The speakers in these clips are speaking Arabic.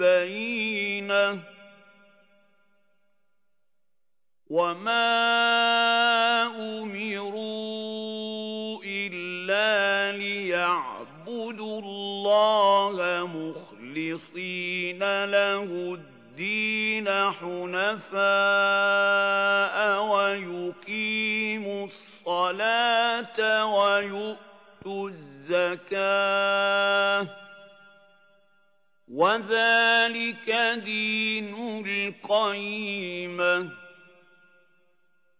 البينة وما أمروا إلا ليعبدوا الله مخلصين له الدين حنفاء ويقيموا الصلاة ويؤمنوا وَآتُوا الزَّكَاةَ وَذَلِكَ دِينُ الْقَيِّمَةِ.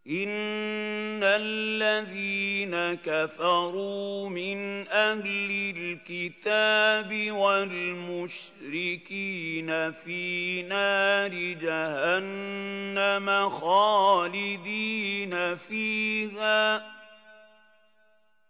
إِنَّ الَّذِينَ كَفَرُوا مِنْ أَهْلِ الْكِتَابِ وَالْمُشْرِكِينَ فِي نَارِ جَهَنَّمَ خَالِدِينَ فِيهَا.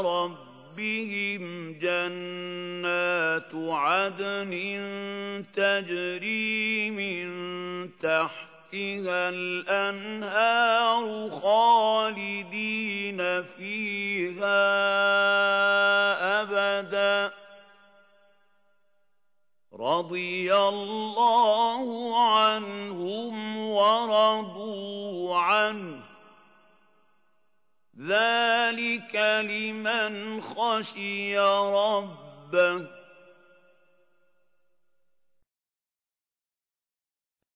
رَبِّهِمْ جَنَّاتُ عَدْنٍ تَجْرِي مِن تَحْتِهَا الْأَنْهَارُ خَالِدِينَ فِيهَا أَبَدًا. رَضِيَ اللَّهُ عَنْهُمْ وَرَضُوا عَنْهُ. ذَلِكَ لِمَنْ خَشِيَ رَبَّهُ